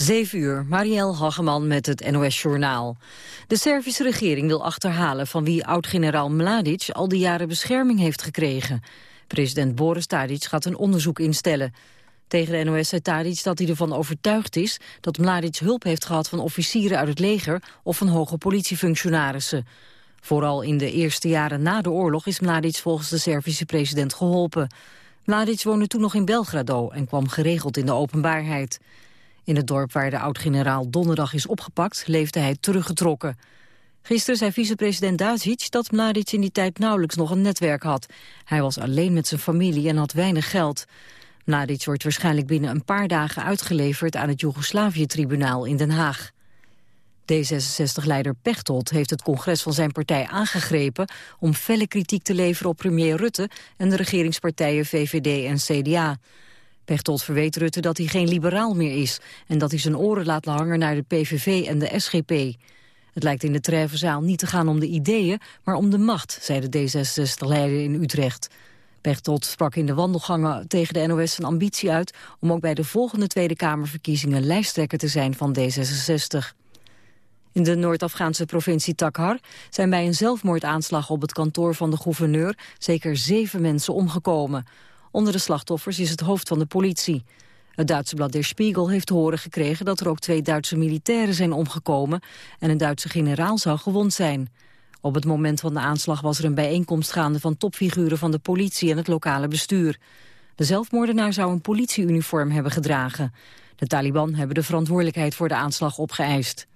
7 uur, Marielle Hageman met het NOS-journaal. De Servische regering wil achterhalen van wie oud-generaal Mladic al die jaren bescherming heeft gekregen. President Boris Tadic gaat een onderzoek instellen. Tegen de NOS zei Tadic dat hij ervan overtuigd is dat Mladic hulp heeft gehad van officieren uit het leger of van hoge politiefunctionarissen. Vooral in de eerste jaren na de oorlog is Mladic volgens de Servische president geholpen. Mladic woonde toen nog in Belgrado en kwam geregeld in de openbaarheid. In het dorp waar de oud-generaal donderdag is opgepakt, leefde hij teruggetrokken. Gisteren zei vicepresident Dacic dat Mladic in die tijd nauwelijks nog een netwerk had. Hij was alleen met zijn familie en had weinig geld. Mladic wordt waarschijnlijk binnen een paar dagen uitgeleverd aan het Joegoslavië-tribunaal in Den Haag. D66-leider Pechtold heeft het congres van zijn partij aangegrepen om felle kritiek te leveren op premier Rutte en de regeringspartijen VVD en CDA. Pechtold verweet Rutte dat hij geen liberaal meer is... en dat hij zijn oren laat hangen naar de PVV en de SGP. Het lijkt in de Treffenzaal niet te gaan om de ideeën... maar om de macht, zei de D66-leider in Utrecht. Pechtold sprak in de wandelgangen tegen de NOS zijn ambitie uit... om ook bij de volgende Tweede Kamerverkiezingen lijsttrekker te zijn van D66. In de Noord-Afghaanse provincie Takhar zijn bij een zelfmoordaanslag op het kantoor van de gouverneur zeker zeven mensen omgekomen. Onder de slachtoffers is het hoofd van de politie. Het Duitse blad Der Spiegel heeft horen gekregen dat er ook twee Duitse militairen zijn omgekomen en een Duitse generaal zou gewond zijn. Op het moment van de aanslag was er een bijeenkomst gaande van topfiguren van de politie en het lokale bestuur. De zelfmoordenaar zou een politieuniform hebben gedragen. De Taliban hebben de verantwoordelijkheid voor de aanslag opgeëist.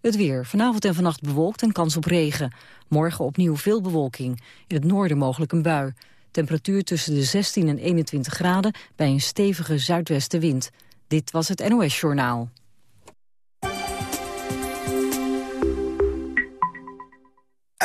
Het weer. Vanavond en vannacht bewolkt en kans op regen. Morgen opnieuw veel bewolking. In het noorden mogelijk een bui. Temperatuur tussen de 16 en 21 graden bij een stevige zuidwestenwind. Dit was het NOS Journaal.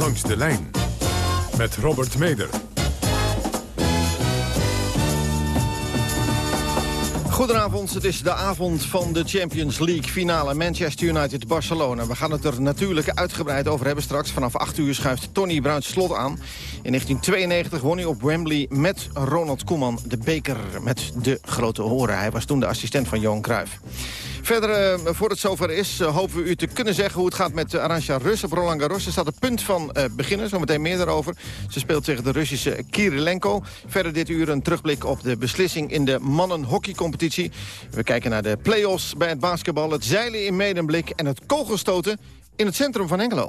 Langs de lijn met Robert Meder. Goedenavond, het is de avond van de Champions League finale Manchester United-Barcelona. We gaan het er natuurlijk uitgebreid over hebben straks. Vanaf 8 uur schuift Tony Bruins slot aan. In 1992 won hij op Wembley met Ronald Koeman de beker met de grote horen. Hij was toen de assistent van Johan Cruijff. Verder, uh, voor het zover is, uh, hopen we u te kunnen zeggen hoe het gaat met uh, Arantja Rus op Roland Garros. Ze staat op punt van beginnen, zometeen meer daarover. Ze speelt tegen de Russische Kirilenko. Verder dit uur een terugblik op de beslissing in de mannenhockeycompetitie. We kijken naar de play-offs bij het basketbal, het zeilen in Medemblik en het kogelstoten in het centrum van Engelo.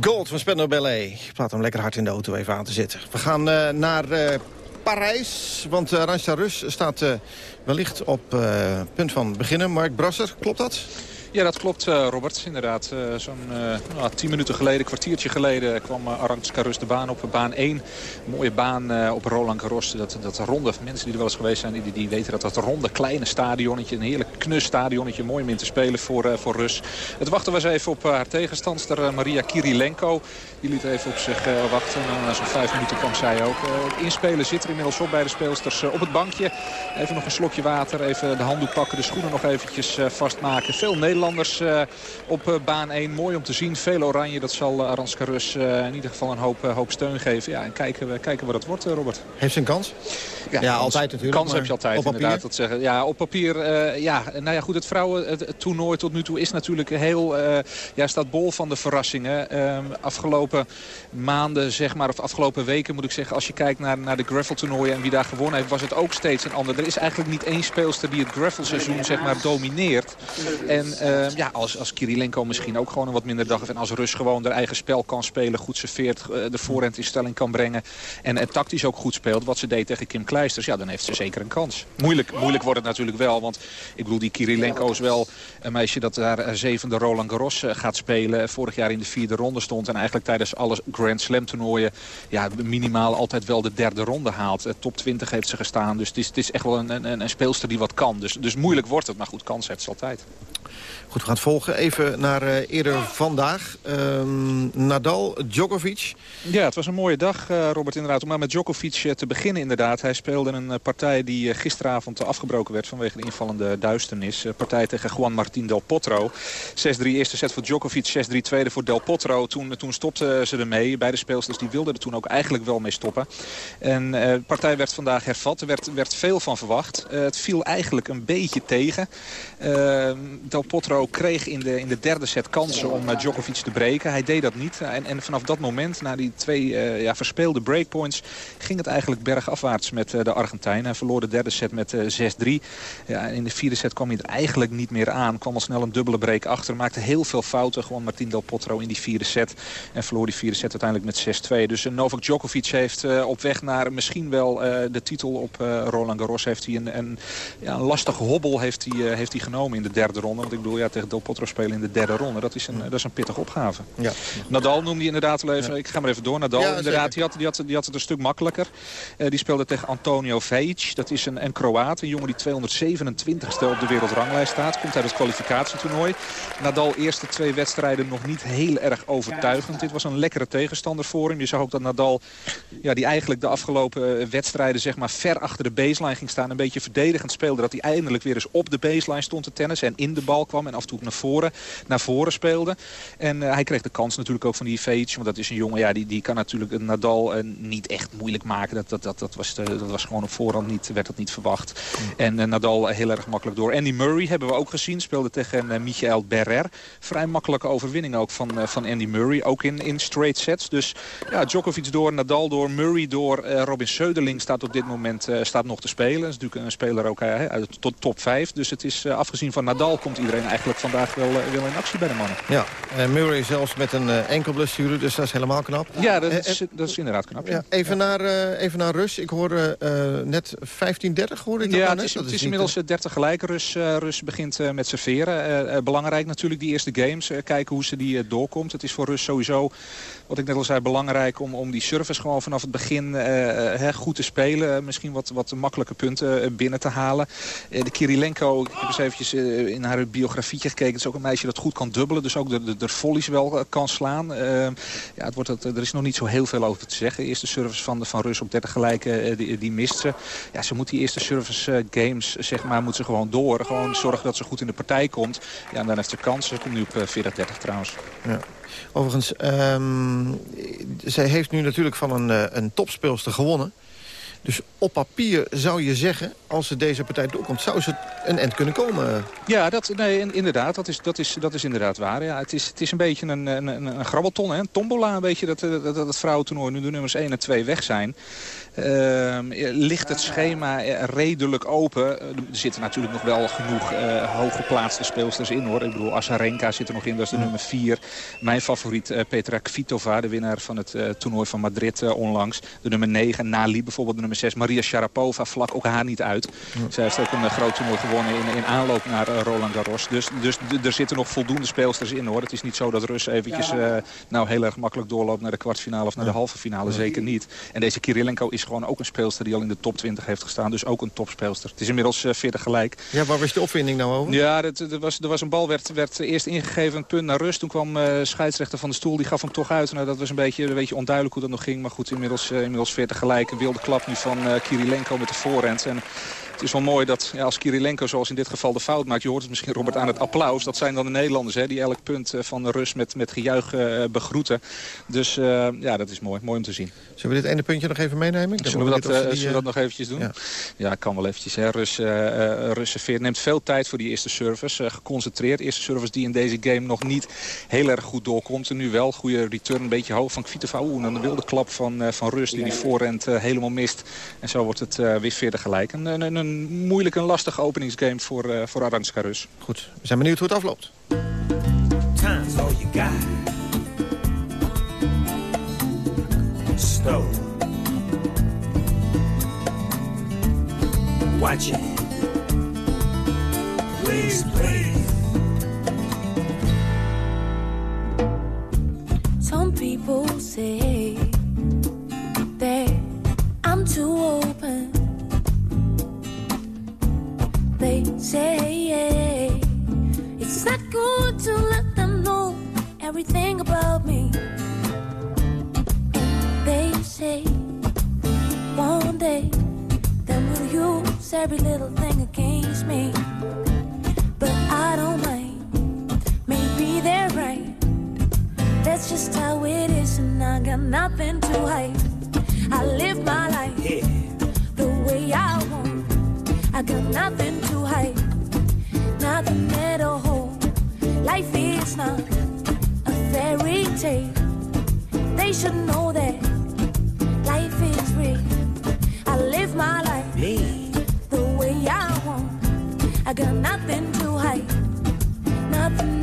Gold van Spender Ballet. Ik plaat hem lekker hard in de auto even aan te zetten. We gaan eh, naar eh, Parijs, want uh, Rus staat wellicht op punt van beginnen. Mark Brasser, klopt dat? Ja, dat klopt, eh, Robert. Inderdaad, eh, zo'n eh, nou, tien minuten geleden, kwartiertje geleden... kwam uh, Aranska Rus de baan op, baan 1. Een mooie baan op Roland Garros. Dat, dat ronde, mensen die er wel eens geweest zijn, die, die weten dat dat ronde kleine stadionnetje... een heerlijk knus stadionnetje, mooi om in te spelen voor, voor Rus. Het wachten was even op haar tegenstandster Maria Kirilenko. Die liet even op zich wachten. En na zo'n vijf minuten kwam zij ook. Het inspelen zit er inmiddels op bij de speelsters op het bankje. Even nog een slokje water, even de handdoek pakken, de schoenen nog eventjes vastmaken. Veel Nederlanders eh, op eh, baan 1. Mooi om te zien. Veel oranje. Dat zal uh, Aranska Rus uh, in ieder geval een hoop, uh, hoop steun geven. Ja, en kijken, we, kijken wat het wordt, uh, Robert. Heeft ze een kans? Ja, ja altijd natuurlijk. Kans heb je altijd, op papier? inderdaad. Dat zeggen. Ja, op papier. ja, nou ja, goed. Het vrouwentoernooi tot nu toe is natuurlijk heel... ja, staat bol van de verrassingen. Ehm, afgelopen maanden, zeg maar, of afgelopen weken moet ik zeggen... als je kijkt naar, naar de gravel-toernooien en wie daar gewonnen heeft... was het ook steeds een ander. Er is eigenlijk niet één speelster die het gravel-seizoen zeg maar, domineert. En uh, ja, als, als Kirilenko misschien ook gewoon een wat minder dag heeft... en als Rus gewoon haar eigen spel kan spelen, goed serveert... de voorhand in stelling kan brengen... en het tactisch ook goed speelt, wat ze deed tegen Kim Kleisters... ja, dan heeft ze zeker een kans. Moeilijk, moeilijk wordt het natuurlijk wel, want ik bedoel, die Kirilenko is wel een meisje... dat daar zevende Roland Garros gaat spelen. Vorig jaar in de vierde ronde stond en eigenlijk tijdens alle Grand Slam toernooien... ja, minimaal altijd wel de derde ronde haalt. Top 20 heeft ze gestaan, dus het is, het is echt wel een, een, een speelster die wat kan. Dus, dus moeilijk wordt het, maar goed, kans heeft ze altijd. Goed, we gaan het volgen. Even naar uh, eerder vandaag. Um, Nadal, Djokovic. Ja, het was een mooie dag, uh, Robert, inderdaad. Om maar met Djokovic uh, te beginnen, inderdaad. Hij speelde een partij die gisteravond afgebroken werd vanwege de invallende duisternis. partij tegen Juan Martín Del Potro. 6-3 eerste set voor Djokovic, 6-3 tweede voor Del Potro. Toen, toen stopten ze ermee. Beide speelsters die wilden er toen ook eigenlijk wel mee stoppen. En de partij werd vandaag hervat. Er werd, werd veel van verwacht. het viel eigenlijk een beetje tegen. Ehm, Del Potro kreeg in de, in de derde set kansen om Djokovic te breken. Hij deed dat niet. En, en vanaf dat moment, na die twee ja, verspeelde breakpoints... ging het eigenlijk bergafwaarts met de Argentijn. Hij verloor de derde set met 6-3. Ja, in de vierde set kwam hij er eigenlijk niet meer aan. Kwam al snel een dubbele break achter. Maakte heel veel fouten. Gewoon Martin Del Potro in die vierde set. En verloor die vierde set uiteindelijk met 6-2. Dus Novak Djokovic heeft op weg naar misschien wel de titel op Roland Garros... heeft hij een, een, ja, een lastige hobbel heeft hij, heeft hij genomen in de derde ronde. Want ik bedoel, ja, tegen Del Potro spelen in de derde ronde. Dat is een, dat is een pittige opgave. Ja. Nadal noemde inderdaad wel even. Ik ga maar even door. Nadal ja, inderdaad, die had, die, had, die had het een stuk makkelijker. Uh, die speelde tegen Antonio Vejic. Dat is een, een Kroaat. Een jongen die 227ste op de wereldranglijst staat. Komt uit het kwalificatietoernooi. Nadal eerste twee wedstrijden nog niet heel erg overtuigend. Dit was een lekkere tegenstander voor hem. Je zag ook dat Nadal, ja, die eigenlijk de afgelopen eh, wedstrijden zeg maar, ver achter de baseline ging staan. Een beetje verdedigend speelde. Dat hij eindelijk weer eens op de baseline stond te tennis. En in de bal kwam en af en toe naar voren, naar voren speelde. En uh, hij kreeg de kans natuurlijk ook van die Veets. Want dat is een jongen, ja, die, die kan natuurlijk een Nadal uh, niet echt moeilijk maken. Dat, dat, dat, dat, was, de, dat was gewoon op voorhand niet, werd dat niet verwacht. En uh, Nadal heel erg makkelijk door. Andy Murray hebben we ook gezien. Speelde tegen Michael Berrer. Vrij makkelijke overwinning ook van, van Andy Murray. Ook in, in straight sets. Dus ja, Djokovic door, Nadal door, Murray door. Robin Söderling staat op dit moment staat nog te spelen. Is natuurlijk een speler ook uit de top 5. Dus het is afgezien van Nadal komt iedereen eigenlijk vandaag wel, wel in actie bij de mannen. Ja, en Murray zelfs met een uh, enkel blessure, dus dat is helemaal knap. Ja, dat is, dat is inderdaad knap. Ja. even, naar, even naar Rus. Ik hoorde net 15-30, hoorde ik dat Ja, het is, het is inmiddels 30 gelijk. Rus, Rus begint met serveren. belangrijk natuurlijk, die eerste games. kijken hoe ze die doorkomt. Het is voor Rus sowieso, wat ik net al zei, belangrijk om, om die service gewoon vanaf het begin goed te spelen. misschien wat, wat makkelijke punten binnen te halen. de Kirilenko, ik heb eens eventjes in haar gekeken. Het is ook een meisje dat goed kan dubbelen. Dus ook de, de, de wel eh, kan slaan. Uh, ja, het wordt, het, er is nog niet zo heel veel over te zeggen. Eerste service van, van Rus op 30 gelijke, uh, die, die mist ze. Ja, ze moet die eerste service games, zeg maar, moet ze gewoon door. Gewoon zorgen dat ze goed in de partij komt. Ja, en dan heeft ze kans. Ze komt nu op 40-30 trouwens. Ja. Overigens, um, zij heeft nu natuurlijk van een, een topspeelster gewonnen. Dus op papier zou je zeggen, als ze deze partij doorkomt... zou ze een eind kunnen komen. Ja, dat, nee, inderdaad. Dat is, dat, is, dat is inderdaad waar. Ja, het, is, het is een beetje een, een, een grabbelton, hè? een tombola. Een beetje dat, dat, dat het vrouwentoernooi nu de nummers 1 en 2 weg zijn. Uh, ligt het schema redelijk open. Er zitten natuurlijk nog wel genoeg uh, hooggeplaatste speelsters in. hoor. Ik bedoel, Asarenka zit er nog in, dat is de nummer 4. Mijn favoriet uh, Petra Kvitova, de winnaar van het toernooi van Madrid onlangs. De nummer 9, Nali bijvoorbeeld de nummer 6. Maria Sharapova vlak ook haar niet uit. Zij heeft ook een groot toernooi gewonnen in, in aanloop naar Roland Garros. Dus, dus er zitten nog voldoende speelsters in hoor. Het is niet zo dat Rus eventjes nou heel erg makkelijk doorloopt naar de kwartfinale of naar de halve finale. Zeker niet. En deze Kirilenko is gewoon ook een speelster die al in de top 20 heeft gestaan. Dus ook een topspeelster. Het is inmiddels uh, 40 gelijk. Ja, waar was de opwinding nou over? Ja, er was, er was een bal, werd, werd eerst ingegeven, een punt naar rust. Toen kwam uh, scheidsrechter van de stoel, die gaf hem toch uit. Nou, dat was een beetje, een beetje onduidelijk hoe dat nog ging. Maar goed, inmiddels, inmiddels 40 gelijk. Een wilde klap nu van Kirilenko met de voorhand. En het is wel mooi dat ja, als Kirilenko zoals in dit geval de fout maakt... je hoort het misschien Robert aan het applaus. Dat zijn dan de Nederlanders hè, die elk punt van de rust met, met gejuich uh, begroeten. Dus uh, ja, dat is mooi. Mooi om te zien. Zullen we dit ene puntje nog even meenemen? Zullen we, dat, zullen we dat nog eventjes doen? Ja, ja kan wel eventjes. Hè. Rus, Rus serveert. Neemt veel tijd voor die eerste service. geconcentreerd. Eerste service die in deze game nog niet heel erg goed doorkomt. En nu wel. Goede return. Een beetje hoog van Kvitova. En dan de wilde klap van, van Rus die die voorrend helemaal mist. En zo wordt het weer verder gelijk. Een, een, een moeilijk en lastige openingsgame voor, uh, voor Aranska Rus. Goed, we zijn benieuwd hoe het afloopt. Time's all you got. Slow. Watch it. Please, please. Some people say that I'm too open. Say it's not good to let them know everything about me. They say one day they will use every little thing against me. But I don't mind, maybe they're right. That's just how it is, and I got nothing to hide. I live my life the way I want. I got nothing to hide, nothing at all. Life is not a fairy tale. They should know that life is real. I live my life the way I want. I got nothing to hide, nothing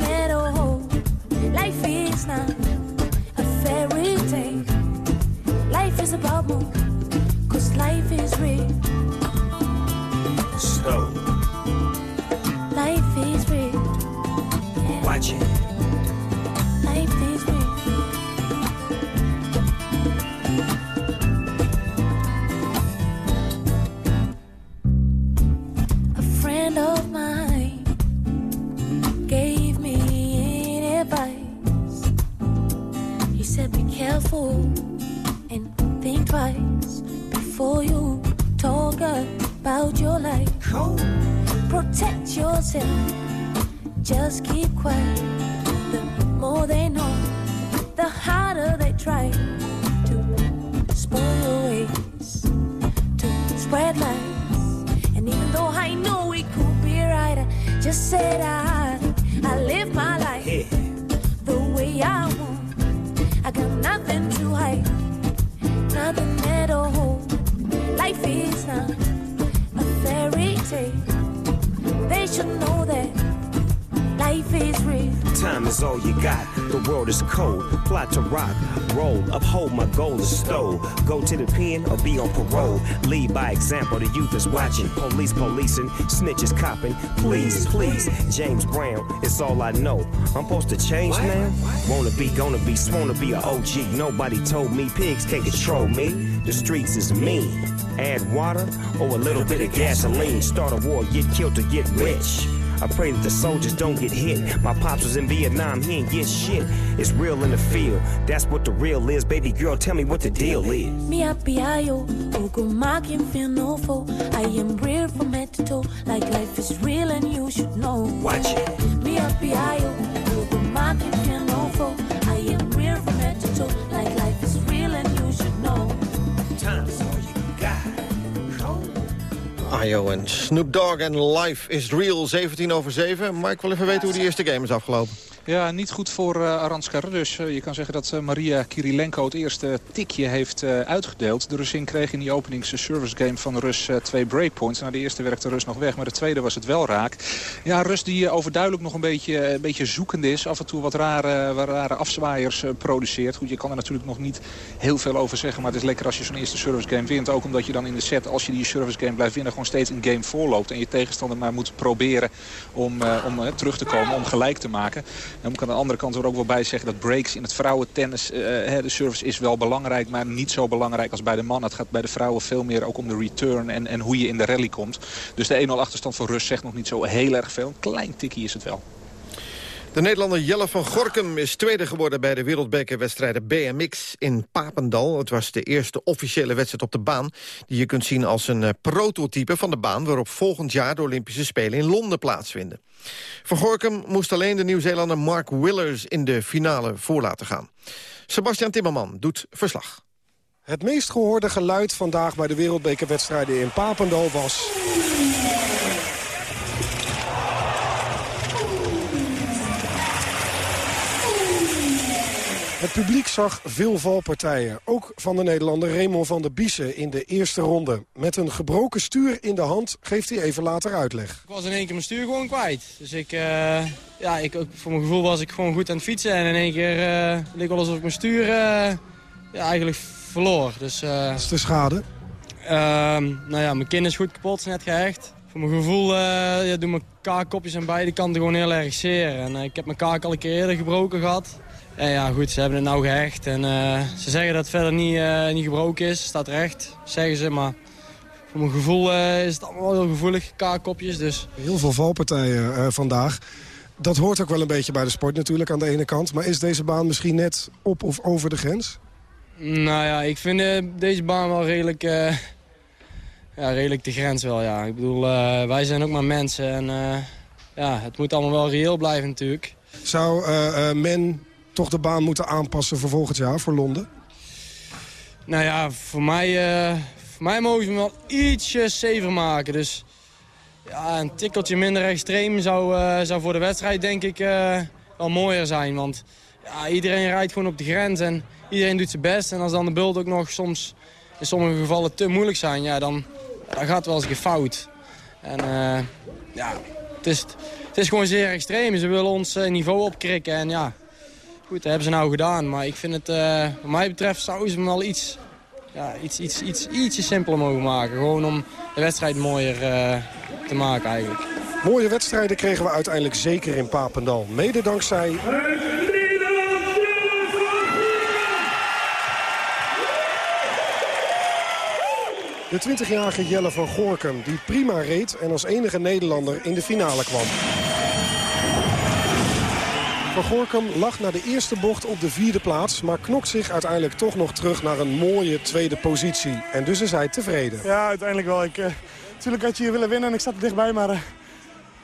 example. The youth is watching. Police policing, snitches copping. Please, please, James Brown. It's all I know. I'm supposed to change now. Wanna be, gonna be, wanna be a OG. Nobody told me pigs can't control me. The streets is mean. Add water or a little bit of gasoline. Start a war, get killed to get rich. I pray that the soldiers don't get hit. My pops was in Vietnam, he ain't get shit. It's real in the field. That's what the real is. Baby girl, tell me what the deal is. Mi apiayo, uguma quien feel no foe. I am real from head to toe, like life is real and you should know. Watch it. Mi apiayo, uguma quien feel no foe. I am real from head to toe, like life is real and you should know. Time is all you got. Ayo en Snoop Dogg en Life is Real, 17 over 7. Maar ik wil even weten hoe die eerste game is afgelopen. Ja, niet goed voor uh, Rus. Uh, je kan zeggen dat uh, Maria Kirilenko het eerste tikje heeft uitgedeeld. De Russin kreeg in die openingsservice game van Rus twee breakpoints. Nou, de eerste werkte Rus nog weg, maar de tweede was het wel raak. Ja, Rus die overduidelijk nog een beetje, een beetje zoekend is. Af en toe wat rare, wat rare afzwaaiers produceert. Goed, je kan er natuurlijk nog niet heel veel over zeggen. Maar het is lekker als je zo'n eerste service game wint. Ook omdat je dan in de set, als je die service game blijft winnen... gewoon steeds een game voorloopt. En je tegenstander maar moet proberen om, om terug te komen, om gelijk te maken. Dan moet ik aan de andere kant er ook wel bij zeggen dat breaks in het vrouwentennis... Uh, de service is wel belangrijk, maar niet zo belangrijk als bij de man. Het gaat bij de vrouwen veel meer ook om de return en, en hoe je in de rally komt. Dus de 1-0 achterstand voor Rus zegt nog niet zo heel erg veel. Een klein tikkie is het wel. De Nederlander Jelle van Gorkum is tweede geworden bij de wereldbekerwedstrijden BMX in Papendal. Het was de eerste officiële wedstrijd op de baan die je kunt zien als een uh, prototype van de baan waarop volgend jaar de Olympische Spelen in Londen plaatsvinden. Van Gorkum moest alleen de Nieuw-Zeelander Mark Willers in de finale voor laten gaan. Sebastian Timmerman doet verslag. Het meest gehoorde geluid vandaag bij de wereldbekerwedstrijden in Papendal was... Het publiek zag veel valpartijen. Ook van de Nederlander Raymond van der Biesen in de eerste ronde. Met een gebroken stuur in de hand geeft hij even later uitleg. Ik was in één keer mijn stuur gewoon kwijt. Dus ik, uh, ja, ik, voor mijn gevoel was ik gewoon goed aan het fietsen. En in één keer uh, leek wel alsof ik mijn stuur uh, ja, eigenlijk verloor. Dus, Wat is de schade? Ehm, nou ja, mijn kin is goed kapot, is net gehecht. Voor mijn gevoel ja, doen mijn kaakkopjes aan beide kanten gewoon heel erg zeer. En ik heb mijn kaak al een keer eerder gebroken gehad. En ja, goed, ze hebben het nou gehecht. En uh, ze zeggen dat het verder niet, uh, niet gebroken is. Staat recht, zeggen ze. Maar voor mijn gevoel uh, is het allemaal wel heel gevoelig. Kaakkopjes dus. Heel veel valpartijen vandaag. Dat hoort ook wel een beetje bij de sport natuurlijk aan de ene kant. Maar is deze baan misschien net op of over de grens? Nou ja, ik vind deze baan wel redelijk, ja, redelijk de grens wel, ja. Ik bedoel, wij zijn ook maar mensen. En ja, het moet allemaal wel reëel blijven natuurlijk. Zou men toch de baan moeten aanpassen voor volgend jaar, voor Londen? Nou ja, voor mij, uh, voor mij mogen ze hem wel ietsje saver maken. Dus ja, een tikkeltje minder extreem zou, uh, zou voor de wedstrijd denk ik uh, wel mooier zijn. Want ja, iedereen rijdt gewoon op de grens en iedereen doet zijn best. En als dan de bult ook nog soms in sommige gevallen te moeilijk zijn, ja, dan, dan gaat het wel eens een fout. En ja, het is, het is gewoon zeer extreem. Ze willen ons niveau opkrikken en ja, goed, dat hebben ze nou gedaan. Maar ik vind het, uh, wat mij betreft, zou ze hem wel iets, ja, iets, iets, iets, ietsje simpeler mogen maken. Gewoon om de wedstrijd mooier te maken eigenlijk. Mooie wedstrijden kregen we uiteindelijk zeker in Papendal. Mede dankzij... De 20-jarige Jelle van Gorkum, die prima reed en als enige Nederlander in de finale kwam. Van Gorkum lag na de eerste bocht op de vierde plaats... maar knokt zich uiteindelijk toch nog terug naar een mooie tweede positie. En dus is hij tevreden. Ja, uiteindelijk wel. Ik, uh, natuurlijk had je hier willen winnen en ik zat er dichtbij, maar... Uh,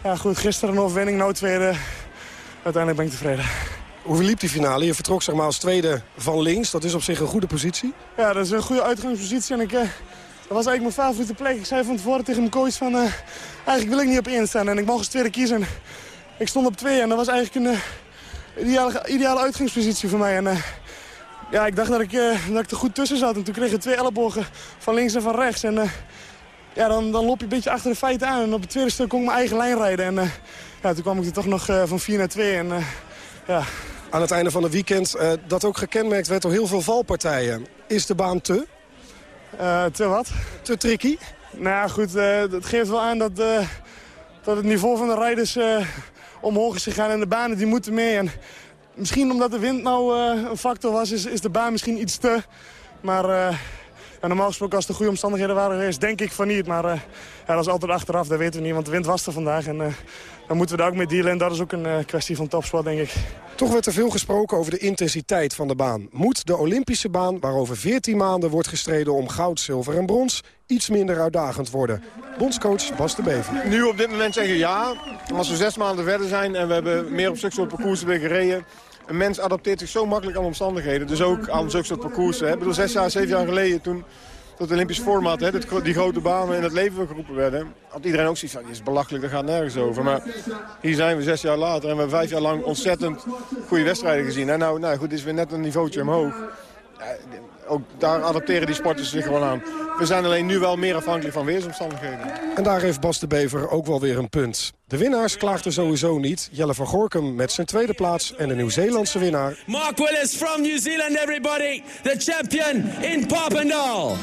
ja, goed, gisteren een overwinning, nou tweede. Uiteindelijk ben ik tevreden. Hoe verliep die finale? Je vertrok zeg maar, als tweede van links. Dat is op zich een goede positie. Ja, dat is een goede uitgangspositie. En ik, uh, dat was eigenlijk mijn favoriete plek. Ik zei van tevoren tegen mijn coach van... Uh, eigenlijk wil ik niet op één staan. En ik mocht als tweede kiezen. Ik stond op twee en dat was eigenlijk een ideale, ideale uitgangspositie voor mij. En, uh, ja, ik dacht dat ik, dat ik er goed tussen zat. En toen kreeg ik twee ellebogen van links en van rechts. En ja, dan, dan loop je een beetje achter de feiten aan. En op het tweede stuk kon ik mijn eigen lijn rijden. En ja, toen kwam ik er toch nog van 4 naar 2. En, ja. Aan het einde van het weekend dat ook gekenmerkt werd door heel veel valpartijen. Is de baan te? Te wat? Te tricky? Nou ja, goed, dat geeft wel aan dat, dat het niveau van de rijders omhoog is gegaan. En de banen die moeten mee. En misschien omdat de wind nou een factor was, is, is de baan misschien iets te. Maar ja, normaal gesproken als er goede omstandigheden waren geweest, denk ik van niet. Maar ja, dat is altijd achteraf, dat weten we niet. Want de wind was er vandaag en dan moeten we daar ook mee dealen. En dat is ook een kwestie van topsport, denk ik. Toch werd er veel gesproken over de intensiteit van de baan. Moet de Olympische baan, waar over 14 maanden wordt gestreden om goud, zilver en brons, iets minder uitdagend worden? Bondscoach Bas de Bever. Nu op dit moment zeggen ja. Als we zes maanden verder zijn en we hebben meer op zulke soort parcoursen weer gereden... Een mens adapteert zich zo makkelijk aan omstandigheden. Dus ook aan zulke soort parcoursen. Ik bedoel, zes jaar, zeven jaar geleden toen dat Olympisch format, hè, die grote banen in het leven geroepen werden... had iedereen ook zoiets van, is belachelijk, daar gaat nergens over. Maar hier zijn we zes jaar later en we hebben vijf jaar lang ontzettend goede wedstrijden gezien. En nou, nou goed, is weer net een niveautje omhoog. Ook daar adapteren die sporters zich gewoon aan. We zijn alleen nu wel meer afhankelijk van weersomstandigheden. En daar heeft Bas de Bever ook wel weer een punt. De winnaars klaagden sowieso niet. Jelle van Gorkum met zijn tweede plaats en de Nieuw-Zeelandse winnaar... Mark Willis from New Zealand, everybody. The champion in Papendal.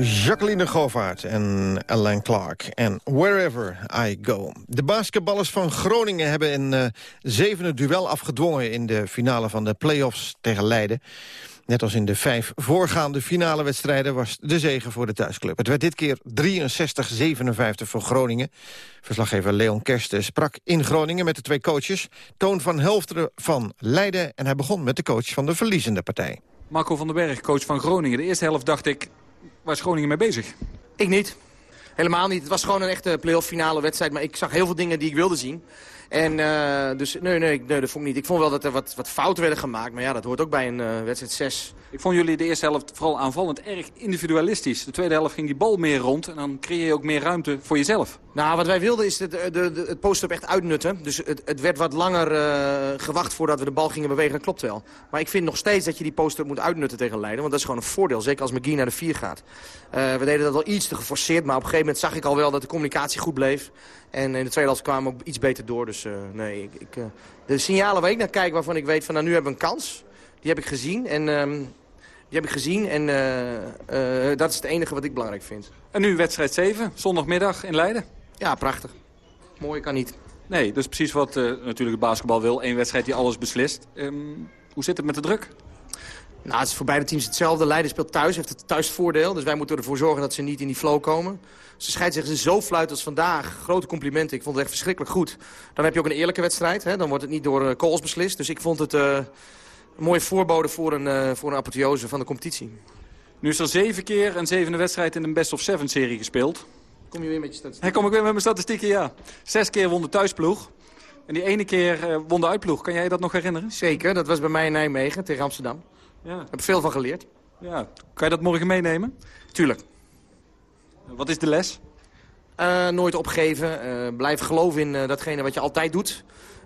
Jacqueline Govaert en Alain Clark. En Wherever I Go. De basketballers van Groningen hebben een uh, zevende duel afgedwongen... in de finale van de play-offs tegen Leiden. Net als in de vijf voorgaande finale wedstrijden was de zegen voor de thuisclub. Het werd dit keer 63-57 voor Groningen. Verslaggever Leon Kersten sprak in Groningen met de twee coaches. Toon van Helfteren van Leiden en hij begon met de coach van de verliezende partij. Marco van den Berg, coach van Groningen. De eerste helft dacht ik, waar is Groningen mee bezig? Ik niet. Helemaal niet. Het was gewoon een echte play-off finale wedstrijd. Maar ik zag heel veel dingen die ik wilde zien. En uh, dus nee, nee, nee, dat vond ik niet. Ik vond wel dat er wat, wat fouten werden gemaakt. Maar ja, dat hoort ook bij een uh, wedstrijd 6. Ik vond jullie de eerste helft vooral aanvallend erg individualistisch. De tweede helft ging die bal meer rond. En dan creëer je ook meer ruimte voor jezelf. Nou, wat wij wilden is de, de, het post-up echt uitnutten. Dus het, het werd wat langer uh, gewacht voordat we de bal gingen bewegen. Dat klopt wel. Maar ik vind nog steeds dat je die post-up moet uitnutten tegen Leiden. Want dat is gewoon een voordeel. Zeker als McGee naar de 4 gaat. we deden dat wel iets te geforceerd. Maar op een gegeven moment zag ik al wel dat de communicatie goed bleef. En in de tweede helft kwamen we ook iets beter door. Dus uh, nee, ik, ik, uh, de signalen waar ik naar kijk waarvan ik weet van nou nu hebben we een kans. Die heb ik gezien. En um, die heb ik gezien. En uh, dat is het enige wat ik belangrijk vind. En nu wedstrijd 7, zondagmiddag in Leiden. Ja, prachtig. Mooi kan niet. Nee, dat is precies wat natuurlijk het basketbal wil. Eén wedstrijd die alles beslist. Um, hoe zit het met de druk? Nou, het is voor beide teams hetzelfde. Leiden speelt thuis, heeft het thuisvoordeel. Dus wij moeten ervoor zorgen dat ze niet in die flow komen. Als de scheidsrechter zo fluit als vandaag, grote complimenten. Ik vond het echt verschrikkelijk goed. Dan heb je ook een eerlijke wedstrijd. Hè? Dan wordt het niet door uh, calls beslist. Dus ik vond het uh, een mooie voorbode voor een, uh, voor een apotheose van de competitie. Nu is er zeven keer een zevende wedstrijd in een best of seven serie gespeeld. Kom je weer met je statistieken? Hij kom ik weer met mijn statistieken, ja. Zes keer won de thuisploeg. En die ene keer won de uitploeg. Kan jij dat nog herinneren? Zeker, dat was bij mij in Nijmegen tegen Amsterdam. Ja. Ik heb veel van geleerd. Ja. Kan je dat morgen meenemen? Tuurlijk. Wat is de les? Uh, nooit opgeven. Uh, blijf geloven in uh, datgene wat je altijd doet.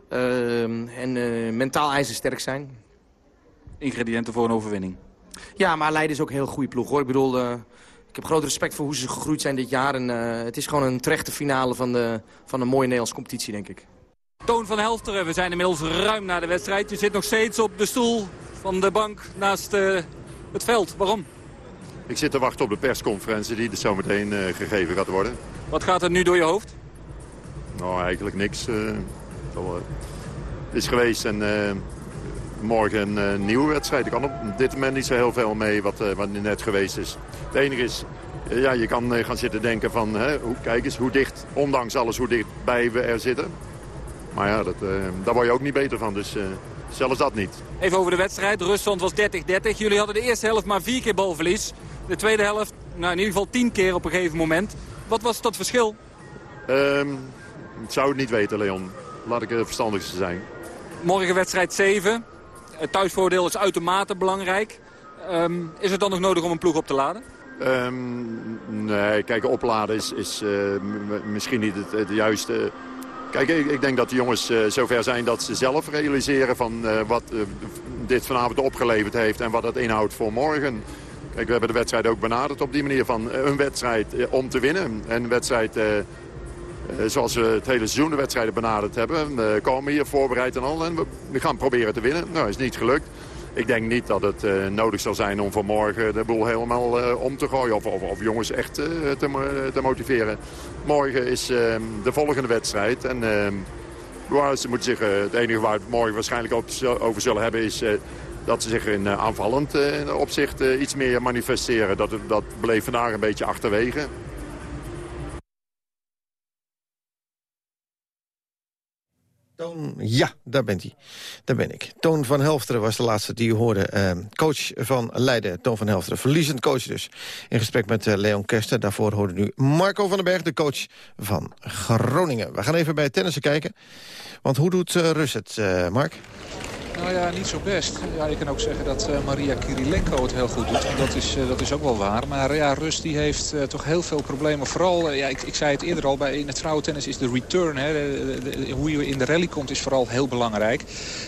en mentaal ijzersterk zijn. Ingrediënten voor een overwinning. Ja, maar Leiden is ook een heel goede ploeg. hoor. Ik bedoel, ik heb groot respect voor hoe ze gegroeid zijn dit jaar. En het is gewoon een terechte finale van, de, van een mooie Nederlandse competitie, denk ik. Toon van Helfteren, we zijn inmiddels ruim na de wedstrijd. Je zit nog steeds op de stoel van de bank naast het veld. Waarom? Ik zit te wachten op de persconferentie die er zo meteen uh, gegeven gaat worden. Wat gaat er nu door je hoofd? Nou, eigenlijk niks. Uh, het is geweest en morgen een nieuwe wedstrijd. Ik kan op dit moment niet zo heel veel mee wat, wat net geweest is. Het enige is, ja, je kan gaan zitten denken van... Hè, hoe, kijk eens hoe dicht, ondanks alles, hoe dichtbij we er zitten. Maar ja, dat, daar word je ook niet beter van. Dus zelfs dat niet. Even over de wedstrijd. De ruststand was 30-30. Jullie hadden de eerste helft maar vier keer balverlies. De tweede helft, nou in ieder geval tien keer op een gegeven moment. Wat was dat verschil? Um, ik zou het niet weten, Leon. Laat ik er verstandigste zijn. Morgen wedstrijd 7. Het thuisvoordeel is uitermate belangrijk. Um, is het dan nog nodig om een ploeg op te laden? Um, nee, kijk, opladen is, is uh, misschien niet het, het juiste... Kijk, ik, denk dat de jongens uh, zover zijn dat ze zelf realiseren van uh, wat uh, dit vanavond opgeleverd heeft en wat het inhoudt voor morgen. Kijk, we hebben de wedstrijd ook benaderd op die manier van een wedstrijd om te winnen. En een wedstrijd zoals we het hele seizoen de wedstrijden benaderd hebben. We komen hier voorbereid en al en we gaan proberen te winnen. Nou, is niet gelukt. Ik denk niet dat het uh, nodig zal zijn om vanmorgen de boel helemaal uh, om te gooien. Of, of, of jongens echt uh, te, te, motiveren. Morgen is de volgende wedstrijd. En waar ze moeten zeggen, het enige waar we het morgen waarschijnlijk over zullen hebben... is dat ze zich in aanvallend opzicht iets meer manifesteren. Dat, dat bleef vandaag een beetje achterwege. Toon, ja, daar bent hij. Daar ben ik. Toon van Helfteren was de laatste die u hoorde. Uh, coach van Leiden, Toon van Helfteren. Verliezend coach dus. In gesprek met uh, Leon Kersten. Daarvoor hoorde u Marco van den Berg, de coach van Groningen. We gaan even bij tennissen kijken. Want hoe doet uh, Rus het, Mark? Nou ja, niet zo best. Ja, je kan ook zeggen dat uh, Maria Kirilenko het heel goed doet. Dat is, uh, dat is ook wel waar. Maar ja, Rus die heeft uh, toch heel veel problemen. Vooral, ja, ik, ik zei het eerder al, bij, in het vrouwentennis is de return. Hè, hoe je in de rally komt is vooral heel belangrijk.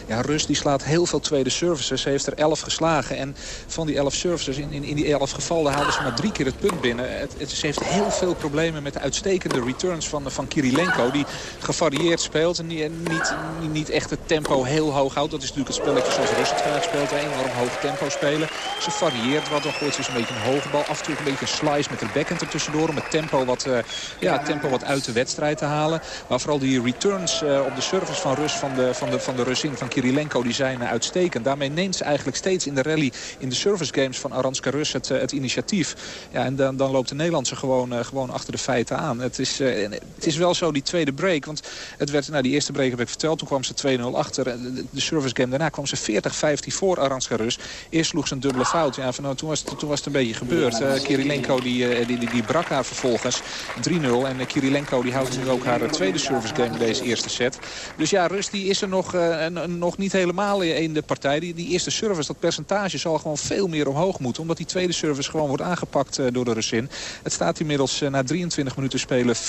Ja, Rus die slaat heel veel tweede services. Ze heeft er elf geslagen. En van die elf services, in, in, in die elf gevallen haalden ze maar drie keer het punt binnen. Het, het, ze heeft heel veel problemen met de uitstekende returns van, van Kirilenko. Die gevarieerd speelt en niet, niet, niet echt het tempo heel hoog houdt. Dat is natuurlijk het spelletje zoals Rus het graag speelt. Enorm hoog tempo spelen. Ze varieert wat. Dan gooit ze een beetje een hoge bal. Af en toe een beetje slice met de backhand er tussendoor. Om het tempo wat, uh, ja, tempo wat uit de wedstrijd te halen. Maar vooral die returns uh, op de service van Rus van de, van de, van de Russin, van Kirilenko, die zijn uh, uitstekend. Daarmee neemt ze eigenlijk steeds in de rally, in de service games van Aranska Rus het, het initiatief. Ja, en dan, dan loopt de Nederlandse gewoon, gewoon achter de feiten aan. Het is, het is wel zo die tweede break. Want het werd, nou, die eerste break heb ik verteld. Toen kwam ze 2-0 achter. De service daarna kwam ze 40-15 voor Aranska Rus. Eerst sloeg ze een dubbele fout. Ja, van, nou, toen, was het, toen was het een beetje gebeurd. Uh, Kirilenko die, die, die, die, brak haar vervolgens 3-0. En uh, Kirilenko die houdt nu ook haar tweede service game in deze eerste set. Dus ja, Rus die is er nog, uh, nog niet helemaal in de partij. Die, die eerste service, dat percentage zal gewoon veel meer omhoog moeten. Omdat die tweede service gewoon wordt aangepakt door de Russin. Het staat inmiddels na 23 minuten spelen 4-0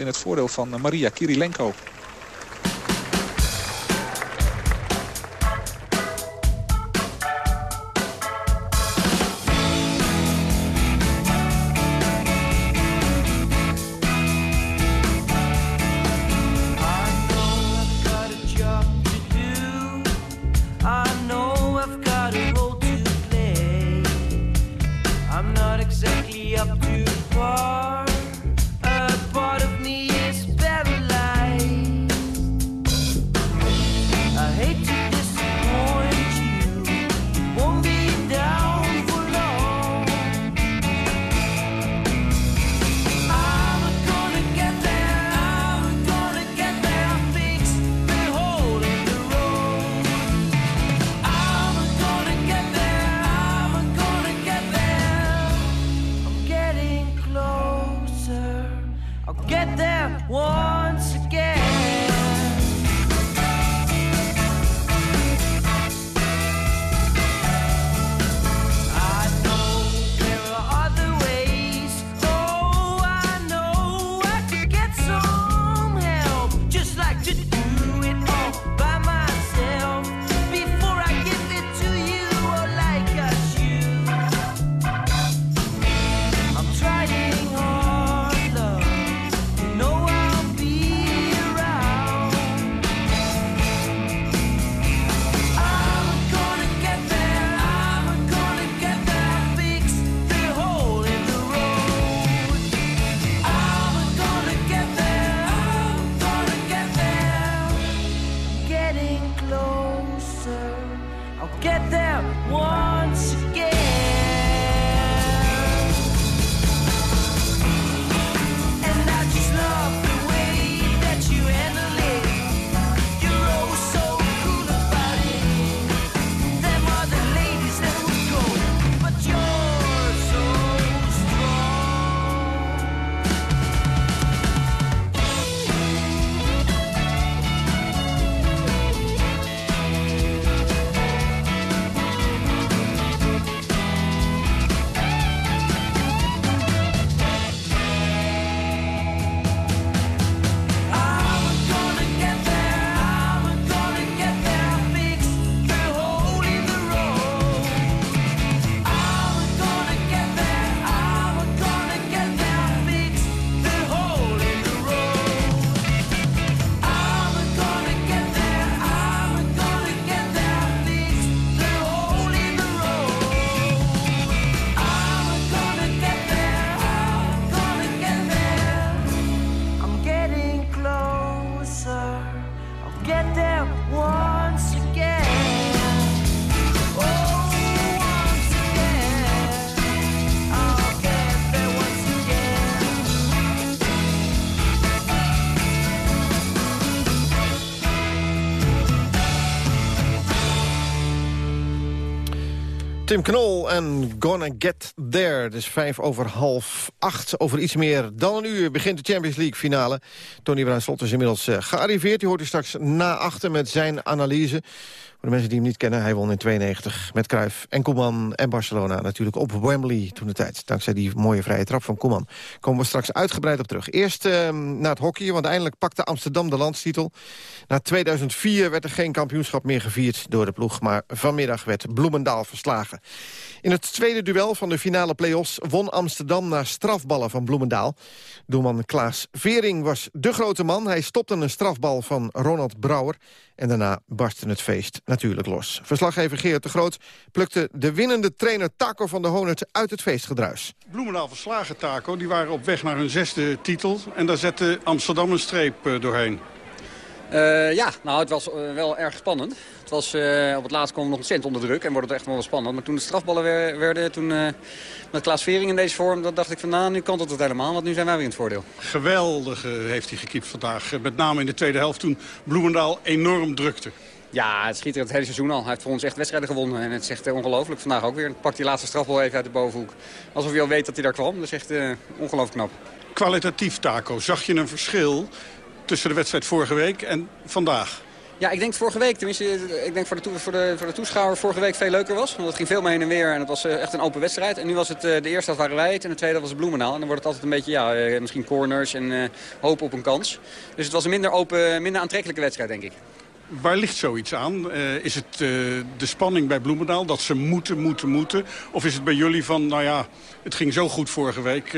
in het voordeel van Maria Kirilenko. Tim Knol en Gonna Get There. Dus vijf over half acht. Over iets meer dan een uur begint de Champions League finale. Tony Bruin-Slot is inmiddels uh, gearriveerd. U hoort u straks na achter met zijn analyse. De mensen die hem niet kennen, hij won in 92 met Cruijff en Koeman en Barcelona. Natuurlijk op Wembley toen de tijd. Dankzij die mooie vrije trap van Koeman. Komen we straks uitgebreid op terug. Eerst uh, naar het hockey, want eindelijk pakte Amsterdam de landstitel. Na 2004 werd er geen kampioenschap meer gevierd door de ploeg. Maar vanmiddag werd Bloemendaal verslagen. In het tweede duel van de finale play-offs won Amsterdam na strafballen van Bloemendaal. Doelman Klaas Vering was de grote man. Hij stopte een strafbal van Ronald Brouwer. En daarna barstte het feest natuurlijk los. Verslaggever Geert de Groot plukte de winnende trainer Taco van de Honert uit het feestgedruis. Bloemendaal verslagen Taco, die waren op weg naar hun zesde titel. En daar zette Amsterdam een streep eh, doorheen. Uh, ja, nou het was uh, wel erg spannend. Het was, uh, op het laatst kwam we nog ontzettend onder druk en wordt het echt wel spannend. Maar toen de strafballen weer, werden, toen met Klaas Vering in deze vorm, dan dacht ik van nou, nu kan het het helemaal, want nu zijn wij weer in het voordeel. Geweldig heeft hij gekiept vandaag, met name in de tweede helft toen Bloemendaal enorm drukte. Ja, het schiet er het hele seizoen al. Hij heeft voor ons echt wedstrijden gewonnen. En het is echt ongelooflijk. Vandaag ook weer. Pakt die laatste strafbal even uit de bovenhoek. Alsof je al weet dat hij daar kwam. Dat is echt ongelooflijk knap. Kwalitatief, Taco. Zag je een verschil tussen de wedstrijd vorige week en vandaag? Ja, ik denk vorige week, tenminste, ik denk voor de, voor, de, voor de toeschouwer vorige week veel leuker was. Want het ging veel meer heen en weer en het was echt een open wedstrijd. En nu was het, de eerste helft waren wij het en de tweede was het Bloemenaal. En dan wordt het altijd een beetje, ja, misschien corners en uh, hoop op een kans. Dus het was een minder open, minder aantrekkelijke wedstrijd, denk ik. Waar ligt zoiets aan? Uh, is het uh, de spanning bij Bloemendaal dat ze moeten, moeten, moeten? Of is het bij jullie van, nou ja, het ging zo goed vorige week...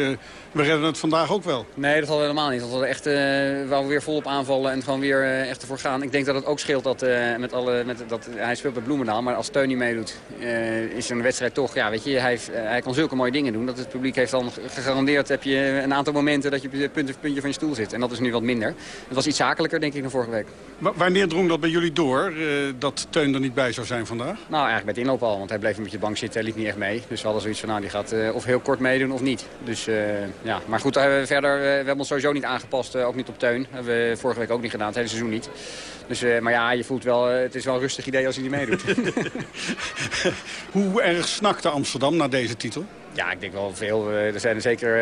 We redden het vandaag ook wel. Nee, dat hadden we helemaal niet. Dat hadden echt, uh, waar we weer volop aanvallen en gewoon weer uh, echt ervoor gaan. Ik denk dat het ook scheelt dat, uh, met alle, met, dat hij speelt bij Bloemendaal. Maar als Teun niet meedoet, is zo'n wedstrijd toch... Ja, weet je, hij, heeft, hij kan zulke mooie dingen doen. Dat het publiek heeft dan gegarandeerd heb je een aantal momenten dat je op het puntje, puntje van je stoel zit. En dat is nu wat minder. Het was iets zakelijker, denk ik, dan vorige week. Maar wanneer drong dat bij jullie door, dat Teun er niet bij zou zijn vandaag? Nou, eigenlijk bij het inloop al. Want hij bleef een beetje de bank zitten, hij liep niet echt mee. Dus we hadden zoiets van, nou, die gaat of heel kort meedoen of niet. Dus ja, maar goed, we verder, we hebben ons sowieso niet aangepast, ook niet op Teun. Dat hebben we vorige week ook niet gedaan, het hele seizoen niet. Dus, maar ja, je voelt wel, het is wel een rustig idee als hij niet meedoet. Hoe erg snakte Amsterdam naar deze titel? Ja, ik denk wel veel. Er zijn er zeker,